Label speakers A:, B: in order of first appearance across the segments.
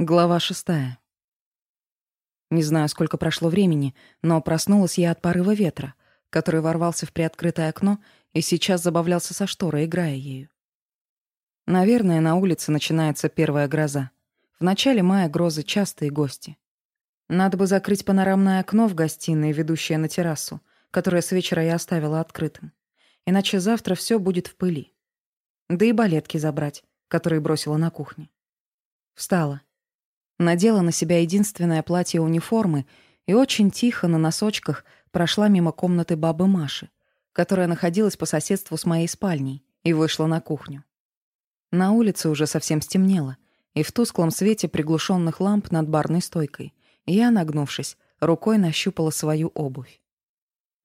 A: Глава шестая. Не знаю, сколько прошло времени, но проснулась я от порыва ветра, который ворвался в приоткрытое окно и сейчас забавлялся со шторой, играя ею. Наверное, на улице начинается первая гроза. В начале мая грозы частые гости. Надо бы закрыть панорамное окно в гостиной, ведущее на террасу, которое с вечера я оставила открытым. Иначе завтра все будет в пыли. Да и балетки забрать, которые бросила на кухне. Встала надела на себя единственное платье униформы и очень тихо на носочках прошла мимо комнаты бабы Маши, которая находилась по соседству с моей спальней, и вышла на кухню. На улице уже совсем стемнело, и в тусклом свете приглушенных ламп над барной стойкой я, нагнувшись, рукой нащупала свою обувь.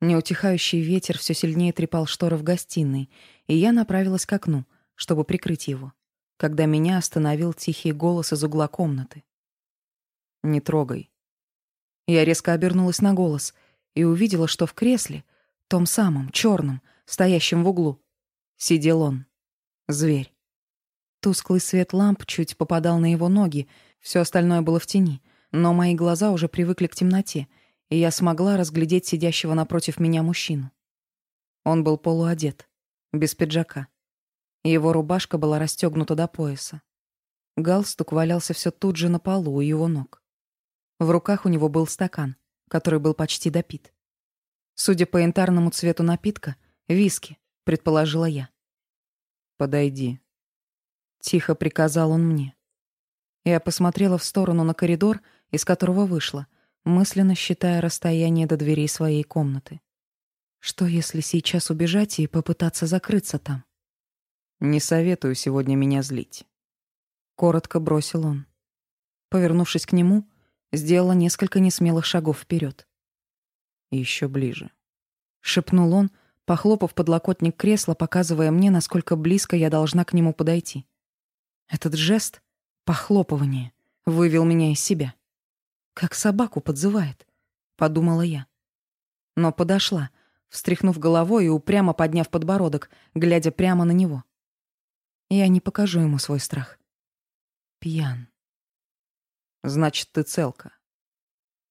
A: Неутихающий ветер все сильнее трепал шторы в гостиной, и я направилась к окну, чтобы прикрыть его, когда меня остановил тихий голос из угла комнаты. Не трогай. Я резко обернулась на голос и увидела, что в кресле, том самом, черном, стоящем в углу, сидел он. Зверь. Тусклый свет ламп чуть попадал на его ноги, все остальное было в тени, но мои глаза уже привыкли к темноте, и я смогла разглядеть сидящего напротив меня мужчину. Он был полуодет, без пиджака. Его рубашка была расстегнута до пояса. Галстук валялся все тут же на полу у его ног. В руках у него был стакан, который был почти допит. Судя по янтарному цвету напитка, виски, предположила я. «Подойди», — тихо приказал он мне. Я посмотрела в сторону на коридор, из которого вышла, мысленно считая расстояние до дверей своей комнаты. Что, если сейчас убежать и попытаться закрыться там? «Не советую сегодня меня злить», — коротко бросил он. Повернувшись к нему, сделала несколько несмелых шагов вперед. Еще ближе. Шепнул он, похлопав подлокотник кресла, показывая мне, насколько близко я должна к нему подойти. Этот жест, похлопывание, вывел меня из себя. Как собаку подзывает, подумала я. Но подошла, встряхнув головой и упрямо подняв подбородок, глядя прямо на него. Я не покажу ему свой страх. Пьян. Значит, ты целка,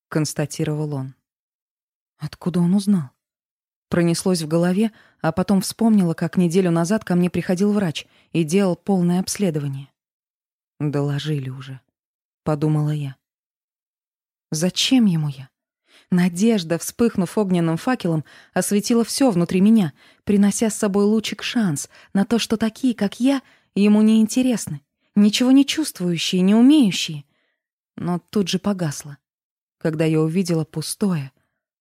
A: констатировал он. Откуда он узнал? Пронеслось в голове, а потом вспомнила, как неделю назад ко мне приходил врач и делал полное обследование. Доложили уже, подумала я. Зачем ему я? Надежда, вспыхнув огненным факелом, осветила все внутри меня, принося с собой лучик шанс на то, что такие, как я, ему не интересны, ничего не чувствующие, не умеющие, но тут же погасла, когда я увидела пустое,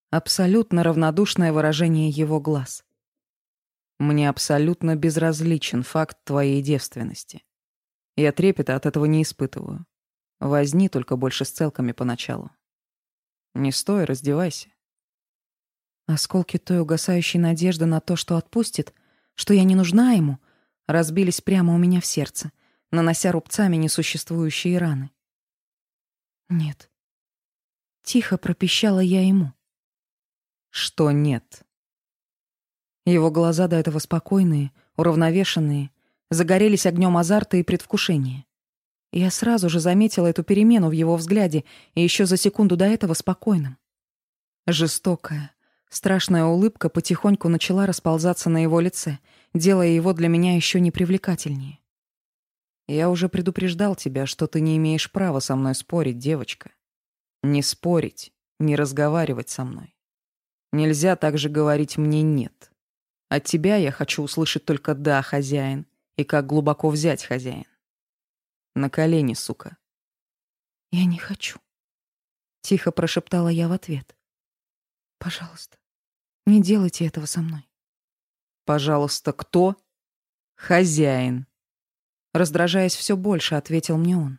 A: абсолютно равнодушное выражение его глаз. Мне абсолютно безразличен факт твоей девственности. Я трепета от этого не испытываю. Возни только больше с целками поначалу. Не стой, раздевайся. Осколки той угасающей надежды на то, что отпустит, что я не нужна ему, разбились прямо у меня в сердце, нанося рубцами несуществующие раны. Нет. Тихо пропищала я ему. Что нет? Его глаза до этого спокойные, уравновешенные, загорелись огнем азарта и предвкушения. Я сразу же заметила эту перемену в его взгляде и еще за секунду до этого спокойным. Жестокая, страшная улыбка потихоньку начала расползаться на его лице, делая его для меня еще непривлекательнее. Я уже предупреждал тебя, что ты не имеешь права со мной спорить, девочка. Не спорить, не разговаривать со мной. Нельзя также говорить мне «нет». От тебя я хочу услышать только «да, хозяин» и как глубоко взять хозяин. На колени, сука. Я не хочу. Тихо прошептала я в ответ. Пожалуйста, не делайте этого со мной. Пожалуйста, кто? Хозяин. Раздражаясь все больше, ответил мне он.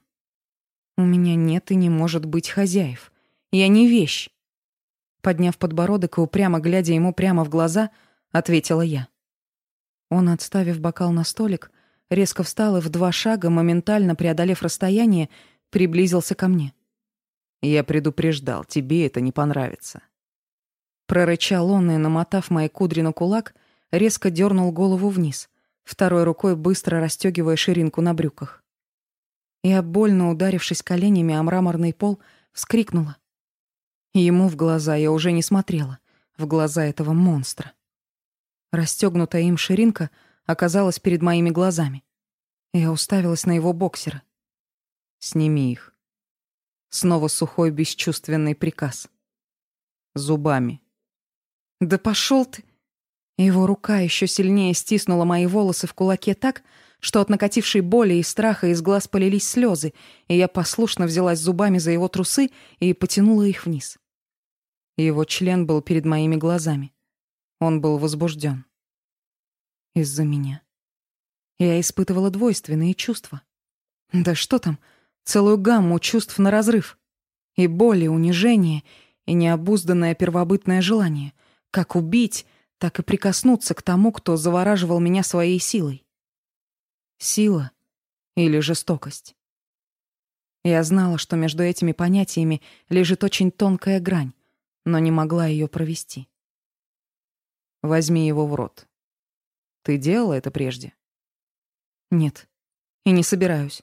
A: «У меня нет и не может быть хозяев. Я не вещь». Подняв подбородок и упрямо глядя ему прямо в глаза, ответила я. Он, отставив бокал на столик, резко встал и в два шага, моментально преодолев расстояние, приблизился ко мне. «Я предупреждал, тебе это не понравится». Прорычал он и, намотав мои кудри на кулак, резко дернул голову вниз — второй рукой быстро расстегивая ширинку на брюках. Я, больно ударившись коленями о мраморный пол, вскрикнула. Ему в глаза я уже не смотрела, в глаза этого монстра. Расстёгнутая им ширинка оказалась перед моими глазами. Я уставилась на его боксеры. «Сними их». Снова сухой бесчувственный приказ. Зубами. «Да пошёл ты!» Его рука ещё сильнее стиснула мои волосы в кулаке так, что от накатившей боли и страха из глаз полились слезы, и я послушно взялась зубами за его трусы и потянула их вниз. Его член был перед моими глазами. Он был возбужден. Из-за меня. Я испытывала двойственные чувства. Да что там, целую гамму чувств на разрыв. И боль, и унижение, и необузданное первобытное желание. Как убить, так и прикоснуться к тому, кто завораживал меня своей силой. Сила или жестокость. Я знала, что между этими понятиями лежит очень тонкая грань, но не могла ее провести. Возьми его в рот. Ты делала это прежде? Нет. И не собираюсь.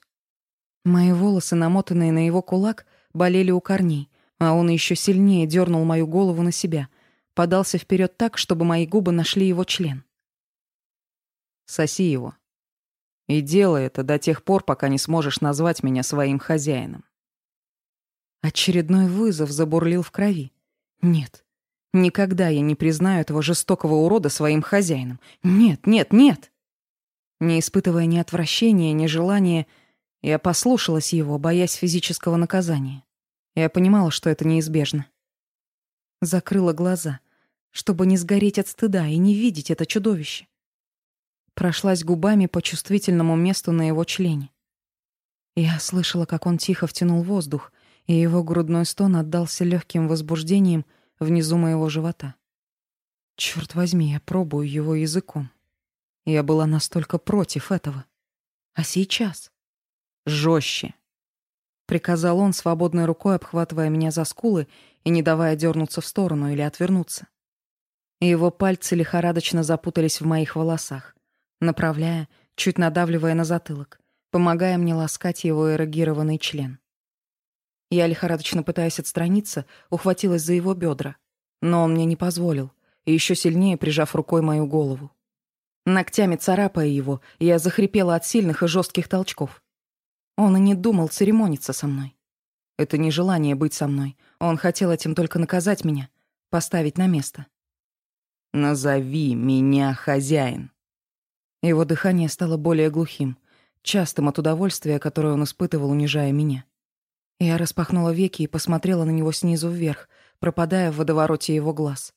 A: Мои волосы, намотанные на его кулак, болели у корней, а он еще сильнее дернул мою голову на себя, подался вперед так, чтобы мои губы нашли его член. Соси его. И делай это до тех пор, пока не сможешь назвать меня своим хозяином. Очередной вызов забурлил в крови. Нет, никогда я не признаю этого жестокого урода своим хозяином. Нет, нет, нет. Не испытывая ни отвращения, ни желания, я послушалась его, боясь физического наказания. Я понимала, что это неизбежно. Закрыла глаза, чтобы не сгореть от стыда и не видеть это чудовище прошлась губами по чувствительному месту на его члене. Я слышала, как он тихо втянул воздух, и его грудной стон отдался легким возбуждением внизу моего живота. Черт возьми, я пробую его языком. Я была настолько против этого. А сейчас? Жестче. Приказал он, свободной рукой обхватывая меня за скулы и не давая дернуться в сторону или отвернуться. Его пальцы лихорадочно запутались в моих волосах направляя, чуть надавливая на затылок, помогая мне ласкать его эрогированный член. Я, лихорадочно пытаясь отстраниться, ухватилась за его бедра, но он мне не позволил, и еще сильнее прижав рукой мою голову. Ногтями царапая его, я захрипела от сильных и жестких толчков. Он и не думал церемониться со мной. Это не желание быть со мной. Он хотел этим только наказать меня, поставить на место. «Назови меня хозяин», его дыхание стало более глухим, частым от удовольствия, которое он испытывал, унижая меня. Я распахнула веки и посмотрела на него снизу вверх, пропадая в водовороте его глаз.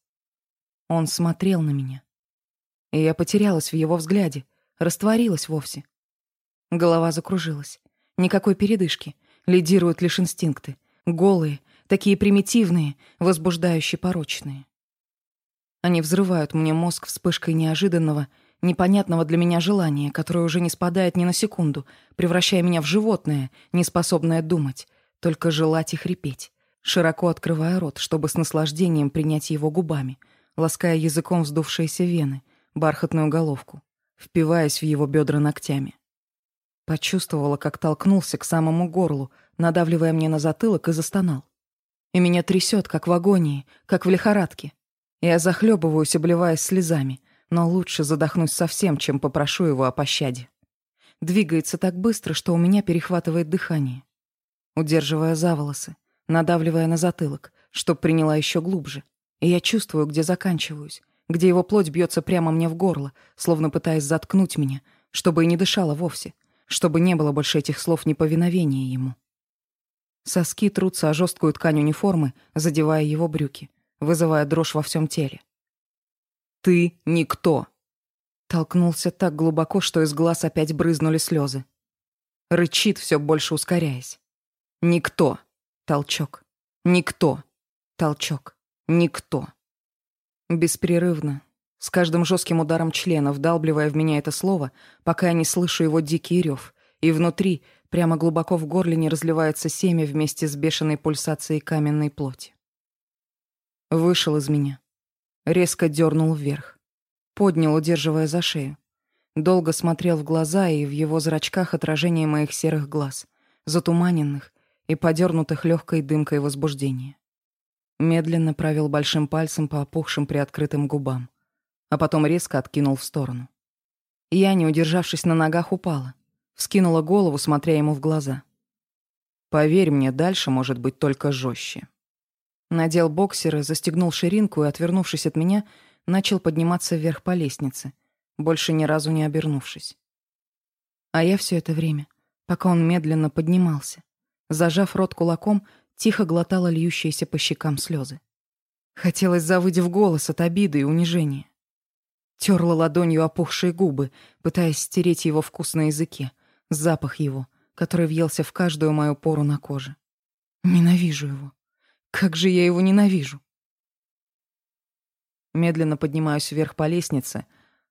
A: Он смотрел на меня. И я потерялась в его взгляде, растворилась вовсе. Голова закружилась. Никакой передышки. Лидируют лишь инстинкты. Голые, такие примитивные, возбуждающие порочные. Они взрывают мне мозг вспышкой неожиданного — непонятного для меня желания, которое уже не спадает ни на секунду, превращая меня в животное, не способное думать, только желать и хрипеть, широко открывая рот, чтобы с наслаждением принять его губами, лаская языком вздувшиеся вены, бархатную головку, впиваясь в его бедра ногтями. Почувствовала, как толкнулся к самому горлу, надавливая мне на затылок и застонал. И меня трясет, как в агонии, как в лихорадке. Я захлебываюсь, обливаясь слезами, но лучше задохнусь совсем, чем попрошу его о пощаде. Двигается так быстро, что у меня перехватывает дыхание. Удерживая за волосы, надавливая на затылок, чтоб приняла еще глубже. И я чувствую, где заканчиваюсь, где его плоть бьется прямо мне в горло, словно пытаясь заткнуть меня, чтобы и не дышала вовсе, чтобы не было больше этих слов неповиновения ему. Соски трутся о жесткую ткань униформы, задевая его брюки, вызывая дрожь во всем теле. Ты никто. Толкнулся так глубоко, что из глаз опять брызнули слезы. Рычит, все больше ускоряясь. Никто. Толчок. Никто. Толчок. Никто. Беспрерывно, с каждым жестким ударом члена, вдалбливая в меня это слово, пока я не слышу его дикий рев, и внутри, прямо глубоко в горле, не разливается семя вместе с бешеной пульсацией каменной плоти. Вышел из меня. Резко дернул вверх. Поднял, удерживая за шею. Долго смотрел в глаза, и в его зрачках отражение моих серых глаз. затуманенных и подернутых легкой дымкой возбуждения. Медленно провел большим пальцем по опухшим приоткрытым губам, а потом резко откинул в сторону. Я, не удержавшись на ногах, упала, вскинула голову, смотря ему в глаза. «Поверь мне, дальше может быть только жестче». Надел боксеры, застегнул ширинку и, отвернувшись от меня, начал подниматься вверх по лестнице, больше ни разу не обернувшись. А я все это время, пока он медленно поднимался, зажав рот кулаком, тихо глотала льющиеся по щекам слезы. Хотелось завыть в голос от обиды и унижения. Терла ладонью опухшие губы, пытаясь стереть его вкус на языке, запах его, который въелся в каждую мою пору на коже. Ненавижу его. Как же я его ненавижу. Медленно поднимаюсь вверх по лестнице,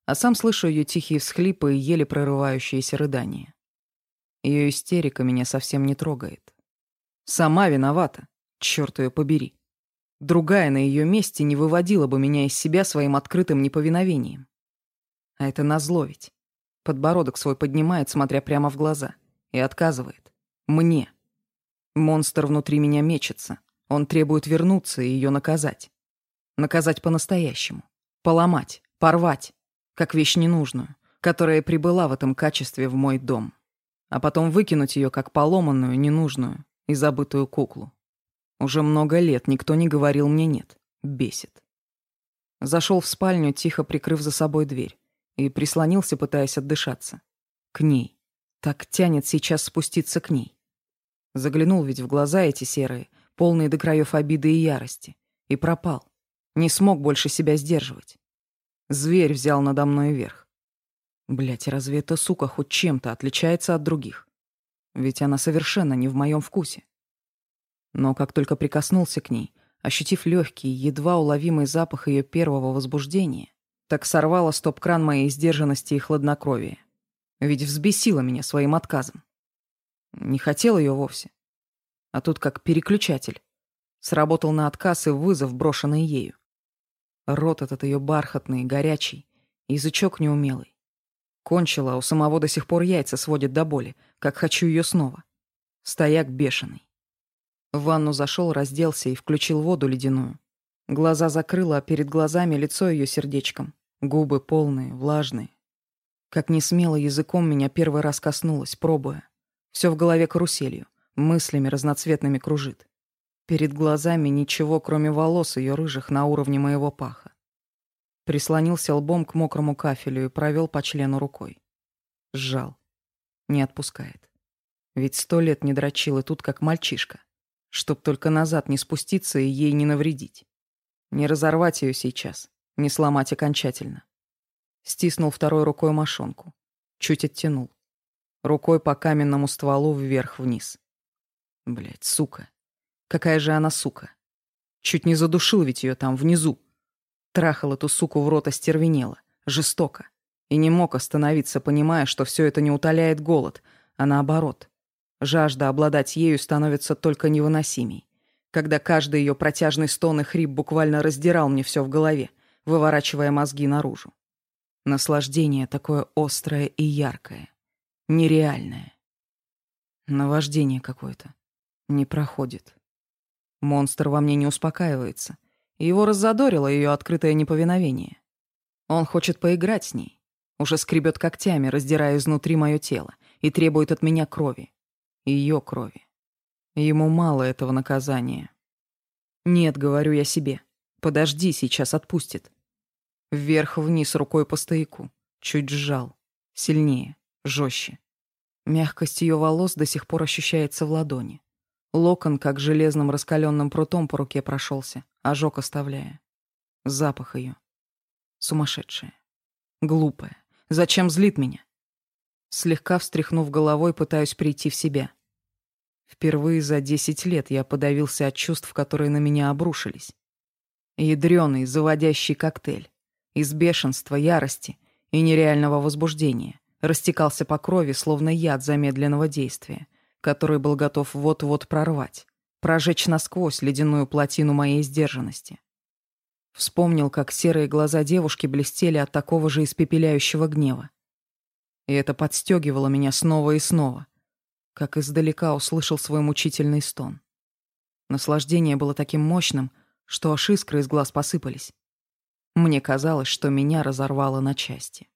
A: а сам слышу ее тихие всхлипы и еле прорывающиеся рыдания. Ее истерика меня совсем не трогает. Сама виновата, черт ее побери. Другая на ее месте не выводила бы меня из себя своим открытым неповиновением. А это назло ведь. Подбородок свой поднимает, смотря прямо в глаза, и отказывает. Мне. Монстр внутри меня мечется. Он требует вернуться и ее наказать. Наказать по-настоящему. Поломать, порвать, как вещь ненужную, которая прибыла в этом качестве в мой дом. А потом выкинуть ее как поломанную, ненужную, и забытую куклу. Уже много лет никто не говорил мне «нет». Бесит. Зашел в спальню, тихо прикрыв за собой дверь, и прислонился, пытаясь отдышаться. К ней. Так тянет сейчас спуститься к ней. Заглянул ведь в глаза эти серые, полные до краев обиды и ярости, и пропал. Не смог больше себя сдерживать. Зверь взял надо мной верх. Блять, разве эта сука хоть чем-то отличается от других? ведь она совершенно не в моем вкусе. Но как только прикоснулся к ней, ощутив легкий, едва уловимый запах ее первого возбуждения, так сорвала стоп-кран моей сдержанности и хладнокровия. Ведь взбесила меня своим отказом. Не хотел ее вовсе. А тут как переключатель. Сработал на отказ и вызов, брошенный ею. Рот этот ее бархатный, горячий, язычок неумелый. Кончила, а у самого до сих пор яйца сводит до боли, как хочу ее снова. Стояк бешеный. В ванну зашел, разделся и включил воду ледяную. Глаза закрыла, а перед глазами лицо ее сердечком. Губы полные, влажные. Как не смело языком меня первый раз коснулась, пробуя. Все в голове каруселью, мыслями разноцветными кружит. Перед глазами ничего, кроме волос ее рыжих на уровне моего паха. Прислонился лбом к мокрому кафелю и провел по члену рукой. Сжал. Не отпускает. Ведь сто лет не дрочил, и тут как мальчишка. Чтоб только назад не спуститься и ей не навредить. Не разорвать ее сейчас, не сломать окончательно. Стиснул второй рукой мошонку. Чуть оттянул. Рукой по каменному стволу вверх-вниз. Блять, сука. Какая же она сука. Чуть не задушил ведь ее там внизу. Трахал эту суку в рот остервенело, жестоко. И не мог остановиться, понимая, что все это не утоляет голод, а наоборот. Жажда обладать ею становится только невыносимей. Когда каждый ее протяжный стон и хрип буквально раздирал мне все в голове, выворачивая мозги наружу. Наслаждение такое острое и яркое. Нереальное. Наваждение какое-то. Не проходит. Монстр во мне не успокаивается — его раззадорило ее открытое неповиновение. Он хочет поиграть с ней. Уже скребет когтями, раздирая изнутри мое тело, и требует от меня крови. Ее крови. Ему мало этого наказания. «Нет», — говорю я себе. «Подожди, сейчас отпустит». Вверх-вниз рукой по стояку. Чуть сжал. Сильнее. жестче. Мягкость ее волос до сих пор ощущается в ладони. Локон, как железным раскаленным прутом по руке прошелся, ожог оставляя. Запах ее. Сумасшедшая. Глупая. Зачем злит меня? Слегка встряхнув головой, пытаюсь прийти в себя. Впервые за десять лет я подавился от чувств, которые на меня обрушились. Ядрёный, заводящий коктейль. Из бешенства, ярости и нереального возбуждения. Растекался по крови, словно яд замедленного действия, который был готов вот-вот прорвать прожечь насквозь ледяную плотину моей сдержанности. Вспомнил, как серые глаза девушки блестели от такого же испепеляющего гнева. И это подстегивало меня снова и снова. как издалека услышал свой мучительный стон. Наслаждение было таким мощным, что аж искры из глаз посыпались. Мне казалось, что меня разорвало на части.